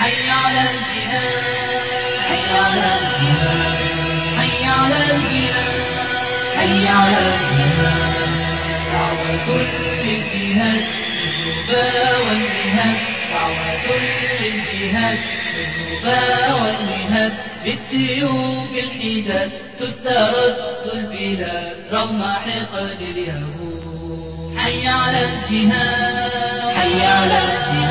على الجهاد حي على الجهاد حي على الجهاد حي على الجهاد دعوة للجهاد بالربا والجهاد دعوة للجهاد بالربا والجهاد بالسيوف الحداد تسترد البلاد رغم حقد اليهود حي على الجهاد حي على الجهاد.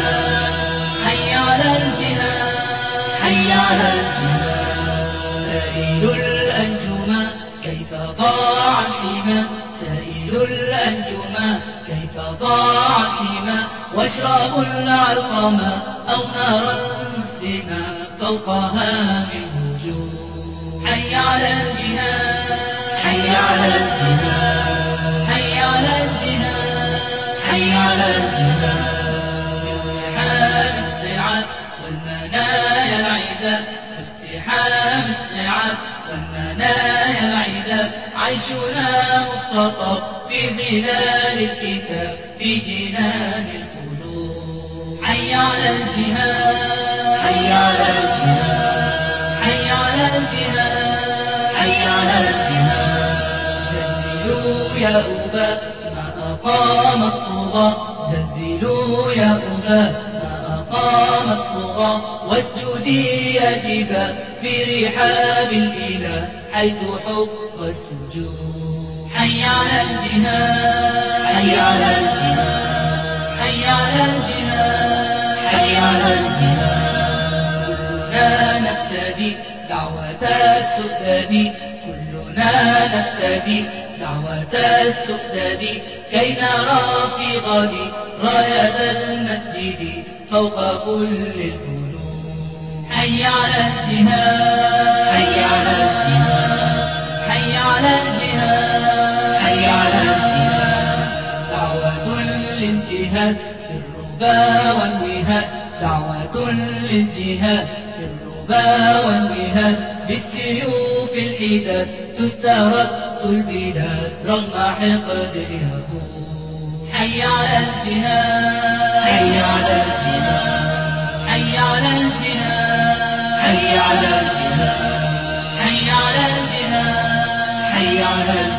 على الجهاد سائل الأنجما كيف ضاع الحمى سائل الأنجما كيف ضاع الحمى واشربوا العلقما أو نارا مسلما فوقها من وجوه حي على الجهاد. حي على الجهاد. حي على الجهاد. حي على الجهاد. باقتحام الصعاب والمنايا العذاب عيشنا مختطف في ظلال الكتاب في جنان الخلود حي على الجهاد. حي على الجهاد. حي على الجهاد. حي على الجهاد. زلزلوا يا أبا ما أقام الطغى زلزلوا يا أبا ما أقام الطغى واسجدي يا جبال. في رحاب الإله حيث حق السجود. حي على الجهاد. حي على الجهاد. حي على الجهاد. حي على الجهاد. كلنا نفتدي دعوة السؤدد. كلنا نفتدي دعوة السؤدد. كي نرى في غد راية المسجد فوق كل البلود حي على الجهاد. حي على الجهاد. حي على الجهاد. حي على الجهاد. دعوة للجهاد في الربا والوهاد. دعوة للجهاد في الربا والوهاد. بالسيوف الحداد تسترد البلاد. رغم حقد اليهود. حي على الجهاد. الجهاد. حي على الجهاد. حي على الجهاد